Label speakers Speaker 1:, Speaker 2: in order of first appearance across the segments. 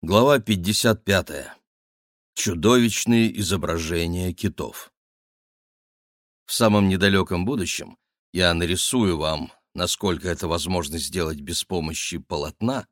Speaker 1: Глава 55. Чудовищные изображения китов. В самом недалеком будущем я нарисую вам, насколько это возможно сделать без помощи полотна,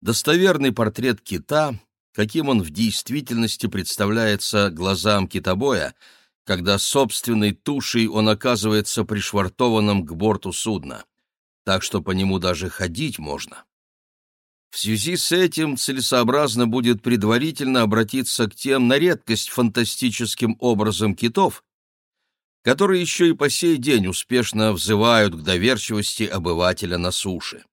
Speaker 1: достоверный портрет кита, каким он в действительности представляется глазам китобоя, когда собственной тушей он оказывается пришвартованным к борту судна, так что по нему даже ходить можно. В связи с этим целесообразно будет предварительно обратиться к тем на редкость фантастическим образом китов, которые еще и по сей день успешно взывают к доверчивости обывателя на суше.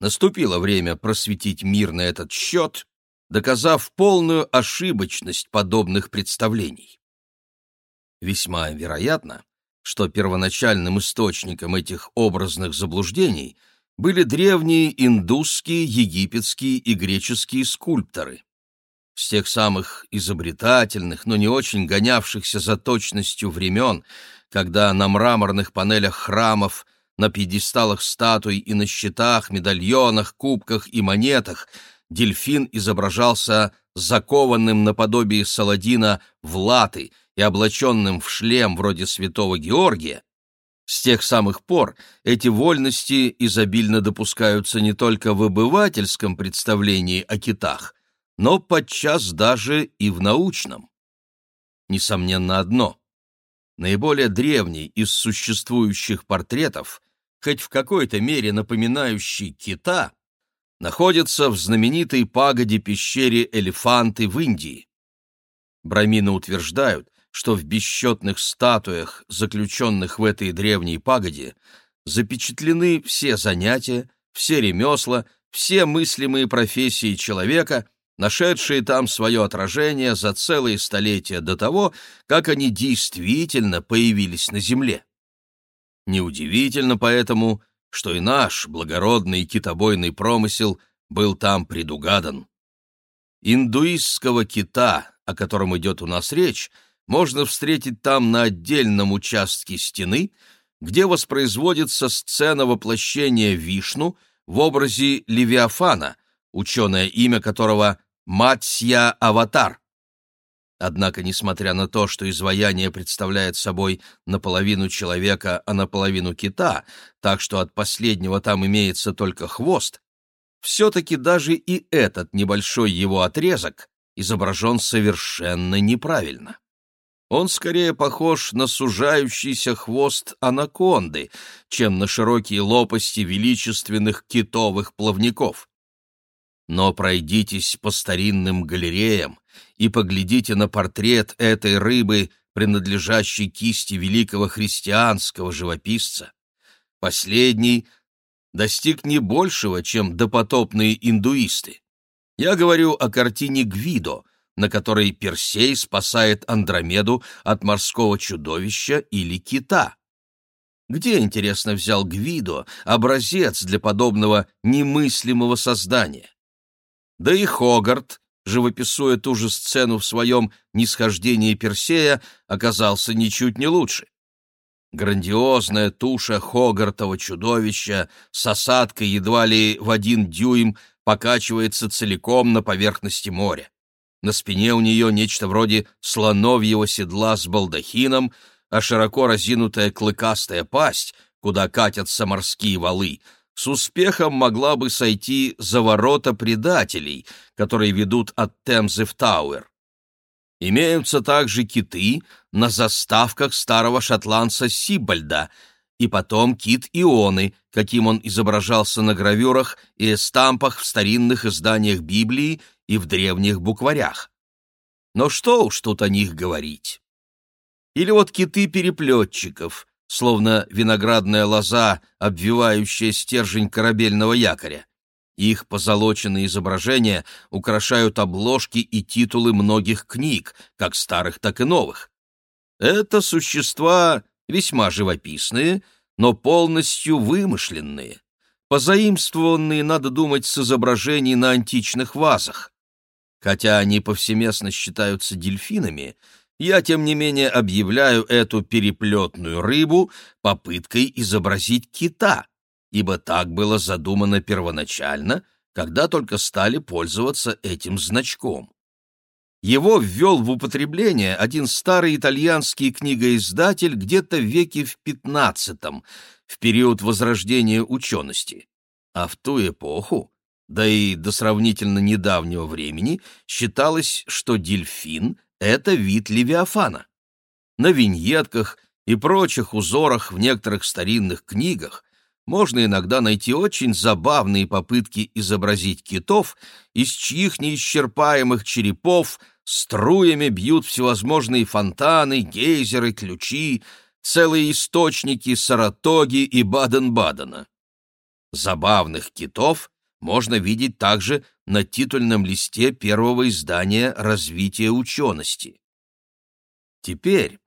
Speaker 1: Наступило время просветить мир на этот счет, доказав полную ошибочность подобных представлений. Весьма вероятно, что первоначальным источником этих образных заблуждений – были древние индусские, египетские и греческие скульпторы. С тех самых изобретательных, но не очень гонявшихся за точностью времен, когда на мраморных панелях храмов, на пьедесталах статуй и на щитах, медальонах, кубках и монетах дельфин изображался закованным наподобие Саладина в латы и облаченным в шлем вроде святого Георгия, с тех самых пор эти вольности изобильно допускаются не только в обывательском представлении о китах, но подчас даже и в научном. Несомненно одно. Наиболее древний из существующих портретов, хоть в какой-то мере напоминающий кита, находится в знаменитой пагоде-пещере Элефанты в Индии. Брамины утверждают, что в бесчетных статуях, заключенных в этой древней пагоде, запечатлены все занятия, все ремесла, все мыслимые профессии человека, нашедшие там свое отражение за целые столетия до того, как они действительно появились на земле. Неудивительно поэтому, что и наш благородный китобойный промысел был там предугадан. Индуистского кита, о котором идет у нас речь, можно встретить там на отдельном участке стены, где воспроизводится сцена воплощения Вишну в образе Левиафана, ученое имя которого Матсья Аватар. Однако, несмотря на то, что изваяние представляет собой наполовину человека, а наполовину кита, так что от последнего там имеется только хвост, все-таки даже и этот небольшой его отрезок изображен совершенно неправильно. Он скорее похож на сужающийся хвост анаконды, чем на широкие лопасти величественных китовых плавников. Но пройдитесь по старинным галереям и поглядите на портрет этой рыбы, принадлежащей кисти великого христианского живописца. Последний достиг не большего, чем допотопные индуисты. Я говорю о картине Гвидо — на которой Персей спасает Андромеду от морского чудовища или кита. Где, интересно, взял Гвидо образец для подобного немыслимого создания? Да и Хогарт, живописуя ту же сцену в своем «Нисхождении Персея», оказался ничуть не лучше. Грандиозная туша Хогартова чудовища с осадкой едва ли в один дюйм покачивается целиком на поверхности моря. На спине у нее нечто вроде слоновьего седла с балдахином, а широко разинутая клыкастая пасть, куда катятся морские валы, с успехом могла бы сойти за ворота предателей, которые ведут от Темзы в Тауэр. Имеются также киты на заставках старого шотландца Сибальда, и потом кит Ионы, каким он изображался на гравюрах и эстампах в старинных изданиях Библии и в древних букварях. Но что уж тут о них говорить. Или вот киты переплетчиков, словно виноградная лоза, обвивающая стержень корабельного якоря. Их позолоченные изображения украшают обложки и титулы многих книг, как старых, так и новых. Это существа весьма живописные, но полностью вымышленные, позаимствованные, надо думать, с изображений на античных вазах. Хотя они повсеместно считаются дельфинами, я, тем не менее, объявляю эту переплетную рыбу попыткой изобразить кита, ибо так было задумано первоначально, когда только стали пользоваться этим значком. Его ввел в употребление один старый итальянский книгоиздатель где-то в веке в XV, в период возрождения учености. А в ту эпоху, да и до сравнительно недавнего времени, считалось, что дельфин — это вид левиафана. На виньетках и прочих узорах в некоторых старинных книгах можно иногда найти очень забавные попытки изобразить китов, из чьих неисчерпаемых черепов струями бьют всевозможные фонтаны, гейзеры, ключи, целые источники Саратоги и Баден-Бадена. Забавных китов можно видеть также на титульном листе первого издания «Развитие учености». Теперь,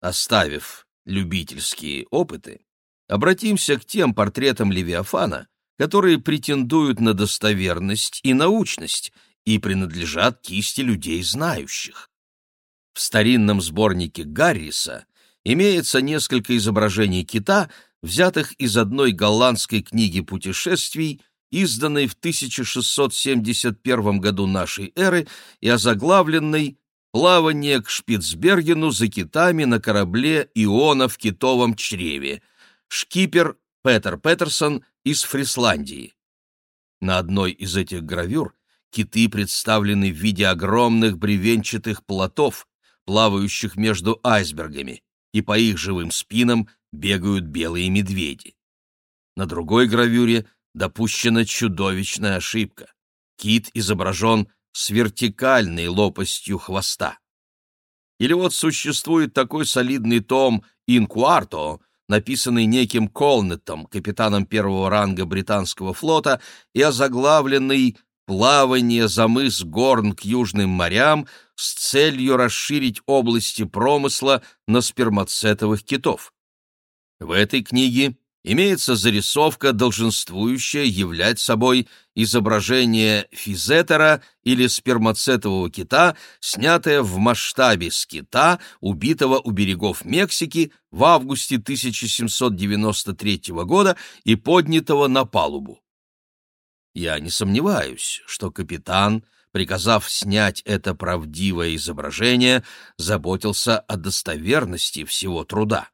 Speaker 1: оставив любительские опыты, обратимся к тем портретам Левиафана, которые претендуют на достоверность и научность и принадлежат кисти людей знающих. В старинном сборнике Гарриса имеется несколько изображений кита, взятых из одной голландской книги путешествий, изданной в 1671 году нашей эры и озаглавленной «Плавание к Шпицбергену за китами на корабле Иона в китовом чреве», шкипер Петер Петерсон из Фрисландии. На одной из этих гравюр киты представлены в виде огромных бревенчатых плотов, плавающих между айсбергами, и по их живым спинам бегают белые медведи. На другой гравюре допущена чудовищная ошибка. Кит изображен с вертикальной лопастью хвоста. Или вот существует такой солидный том «Инкуарто», написанный неким Колнеттом, капитаном первого ранга британского флота, и озаглавленный «Плавание за мыс Горн к южным морям с целью расширить области промысла на спермацетовых китов». В этой книге имеется зарисовка, долженствующая являть собой изображение физетера или спермацетового кита, снятое в масштабе с кита, убитого у берегов Мексики в августе 1793 года и поднятого на палубу. Я не сомневаюсь, что капитан, приказав снять это правдивое изображение, заботился о достоверности всего труда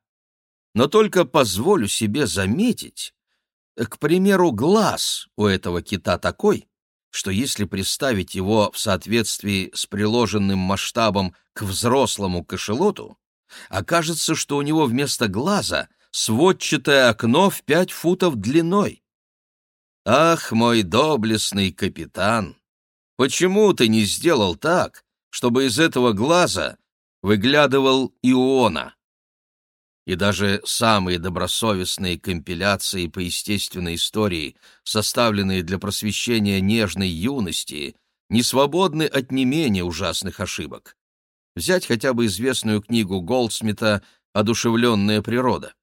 Speaker 1: но только позволю себе заметить, к примеру, глаз у этого кита такой, что если представить его в соответствии с приложенным масштабом к взрослому кошелоту, окажется, что у него вместо глаза сводчатое окно в пять футов длиной. Ах, мой доблестный капитан, почему ты не сделал так, чтобы из этого глаза выглядывал Иона? и даже самые добросовестные компиляции по естественной истории, составленные для просвещения нежной юности, не свободны от не менее ужасных ошибок. Взять хотя бы известную книгу Голдсмита «Одушевленная природа».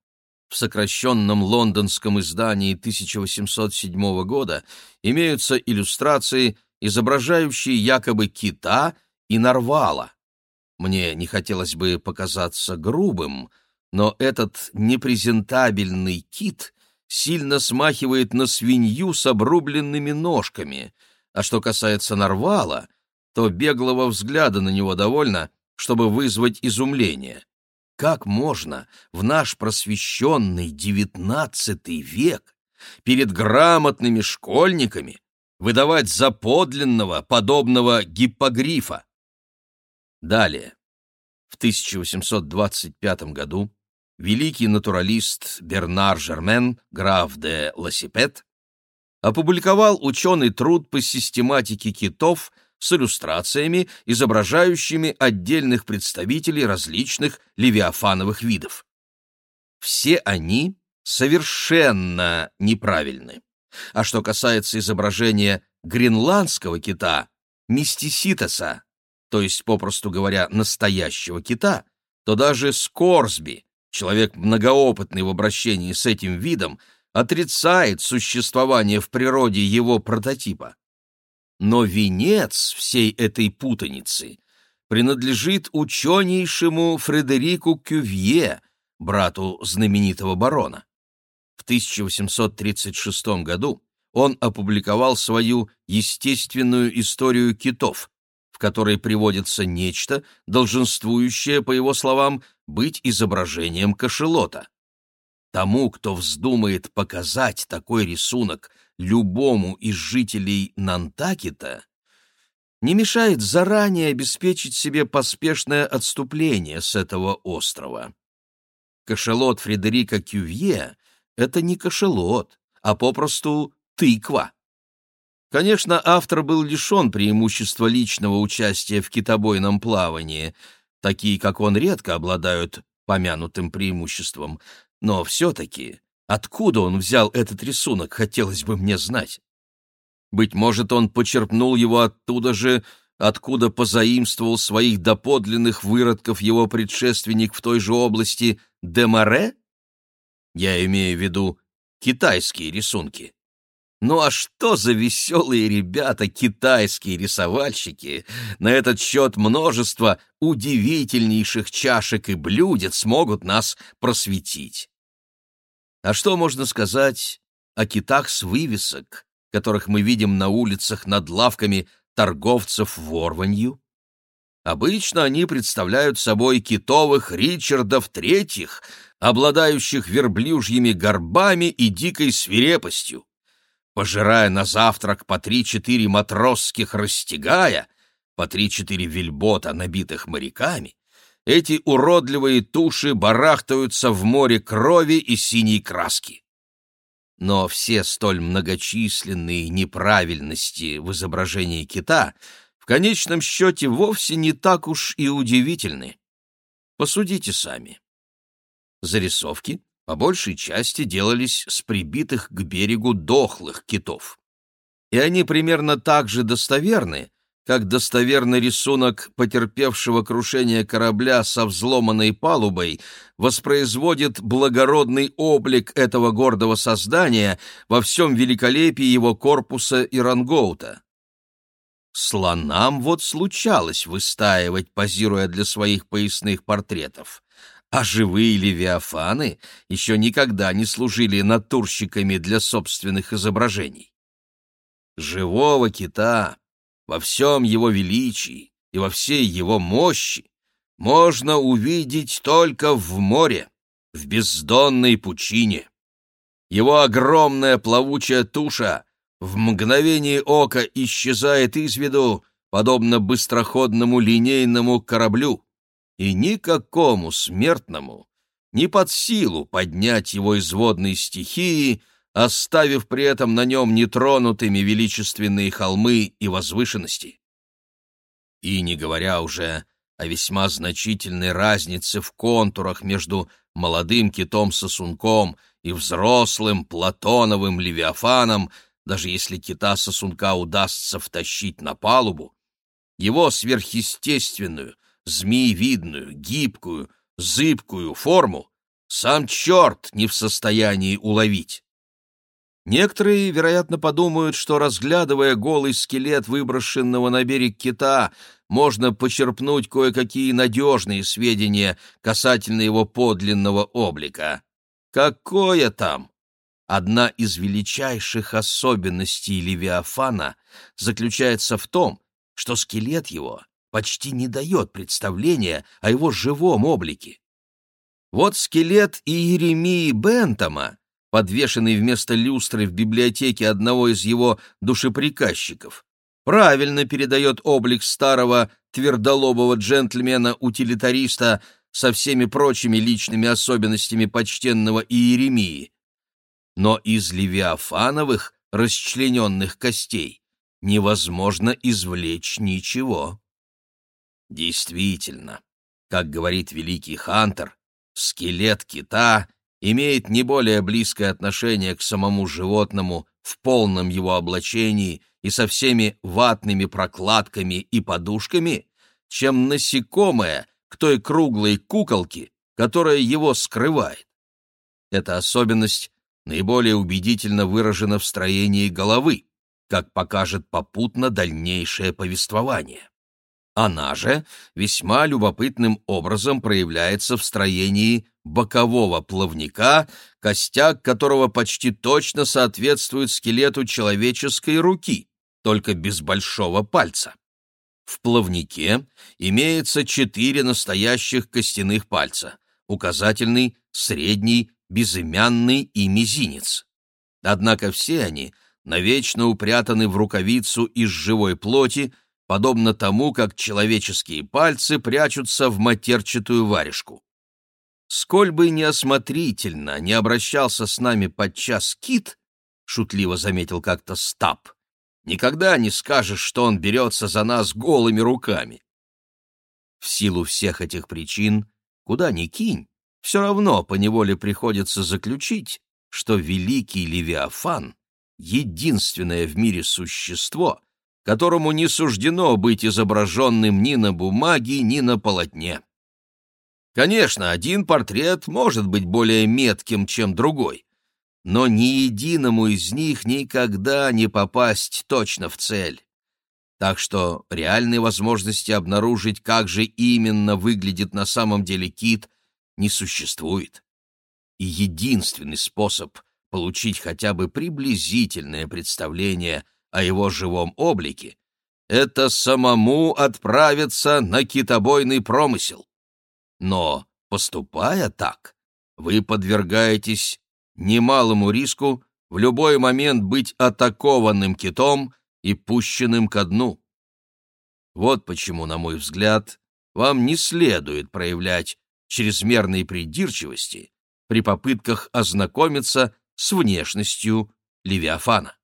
Speaker 1: В сокращенном лондонском издании 1807 года имеются иллюстрации, изображающие якобы кита и нарвала. Мне не хотелось бы показаться грубым, но этот непрезентабельный кит сильно смахивает на свинью с обрубленными ножками, а что касается нарвала, то беглого взгляда на него довольно, чтобы вызвать изумление. Как можно в наш просвещенный девятнадцатый век перед грамотными школьниками выдавать за подлинного, подобного гиппогрифа? Далее. В 1825 году великий натуралист Бернар Жермен, граф де Лассипет, опубликовал ученый труд по систематике китов с иллюстрациями, изображающими отдельных представителей различных левиафановых видов. Все они совершенно неправильны. А что касается изображения гренландского кита, мистиситоса, то есть, попросту говоря, настоящего кита, то даже Скорсби, человек многоопытный в обращении с этим видом, отрицает существование в природе его прототипа. Но венец всей этой путаницы принадлежит ученейшему Фредерику Кювье, брату знаменитого барона. В 1836 году он опубликовал свою «Естественную историю китов», в которой приводится нечто, долженствующее, по его словам, быть изображением кашелота. Тому, кто вздумает показать такой рисунок любому из жителей Нантакита, не мешает заранее обеспечить себе поспешное отступление с этого острова. Кашелот Фредерика Кювье — это не кашелот, а попросту тыква. Конечно, автор был лишен преимущества личного участия в китобойном плавании. Такие, как он, редко обладают помянутым преимуществом. Но все-таки, откуда он взял этот рисунок, хотелось бы мне знать. Быть может, он почерпнул его оттуда же, откуда позаимствовал своих доподлинных выродков его предшественник в той же области Демаре? Я имею в виду китайские рисунки. Ну а что за веселые ребята, китайские рисовальщики! На этот счет множество удивительнейших чашек и блюдец могут нас просветить. А что можно сказать о китах с вывесок, которых мы видим на улицах над лавками торговцев ворванью? Обычно они представляют собой китовых Ричардов Третьих, обладающих верблюжьими горбами и дикой свирепостью пожирая на завтрак по три-четыре матросских растягая, по три-четыре вельбота, набитых моряками, эти уродливые туши барахтаются в море крови и синей краски. Но все столь многочисленные неправильности в изображении кита в конечном счете вовсе не так уж и удивительны. Посудите сами. Зарисовки по большей части делались с прибитых к берегу дохлых китов. И они примерно так же достоверны, как достоверный рисунок потерпевшего крушение корабля со взломанной палубой воспроизводит благородный облик этого гордого создания во всем великолепии его корпуса и рангоута. Слонам вот случалось выстаивать, позируя для своих поясных портретов а живые левиафаны еще никогда не служили натурщиками для собственных изображений. Живого кита во всем его величии и во всей его мощи можно увидеть только в море, в бездонной пучине. Его огромная плавучая туша в мгновение ока исчезает из виду, подобно быстроходному линейному кораблю и никакому смертному не под силу поднять его из водной стихии, оставив при этом на нем нетронутыми величественные холмы и возвышенности. И не говоря уже о весьма значительной разнице в контурах между молодым китом-сосунком и взрослым платоновым левиафаном, даже если кита-сосунка удастся втащить на палубу, его сверхъестественную, змеевидную, гибкую, зыбкую форму сам черт не в состоянии уловить. Некоторые, вероятно, подумают, что, разглядывая голый скелет выброшенного на берег кита, можно почерпнуть кое-какие надежные сведения касательно его подлинного облика. Какое там? Одна из величайших особенностей Левиафана заключается в том, что скелет его почти не дает представления о его живом облике. Вот скелет Иеремии Бентома, подвешенный вместо люстры в библиотеке одного из его душеприказчиков, правильно передает облик старого твердолобого джентльмена-утилитариста со всеми прочими личными особенностями почтенного Иеремии. Но из левиафановых расчлененных костей невозможно извлечь ничего. Действительно, как говорит великий Хантер, скелет кита имеет не более близкое отношение к самому животному в полном его облачении и со всеми ватными прокладками и подушками, чем насекомое к той круглой куколке, которая его скрывает. Эта особенность наиболее убедительно выражена в строении головы, как покажет попутно дальнейшее повествование. Она же весьма любопытным образом проявляется в строении бокового плавника, костяк которого почти точно соответствует скелету человеческой руки, только без большого пальца. В плавнике имеется четыре настоящих костяных пальца — указательный, средний, безымянный и мизинец. Однако все они навечно упрятаны в рукавицу из живой плоти, подобно тому, как человеческие пальцы прячутся в матерчатую варежку. Сколь бы неосмотрительно не обращался с нами подчас кит, шутливо заметил как-то Стаб, никогда не скажешь, что он берется за нас голыми руками. В силу всех этих причин, куда ни кинь, все равно поневоле приходится заключить, что великий Левиафан — единственное в мире существо, которому не суждено быть изображенным ни на бумаге, ни на полотне. Конечно, один портрет может быть более метким, чем другой, но ни единому из них никогда не попасть точно в цель. Так что реальной возможности обнаружить, как же именно выглядит на самом деле кит, не существует. И единственный способ получить хотя бы приблизительное представление – о его живом облике, это самому отправиться на китобойный промысел. Но, поступая так, вы подвергаетесь немалому риску в любой момент быть атакованным китом и пущенным ко дну. Вот почему, на мой взгляд, вам не следует проявлять чрезмерной придирчивости при попытках ознакомиться с внешностью Левиафана.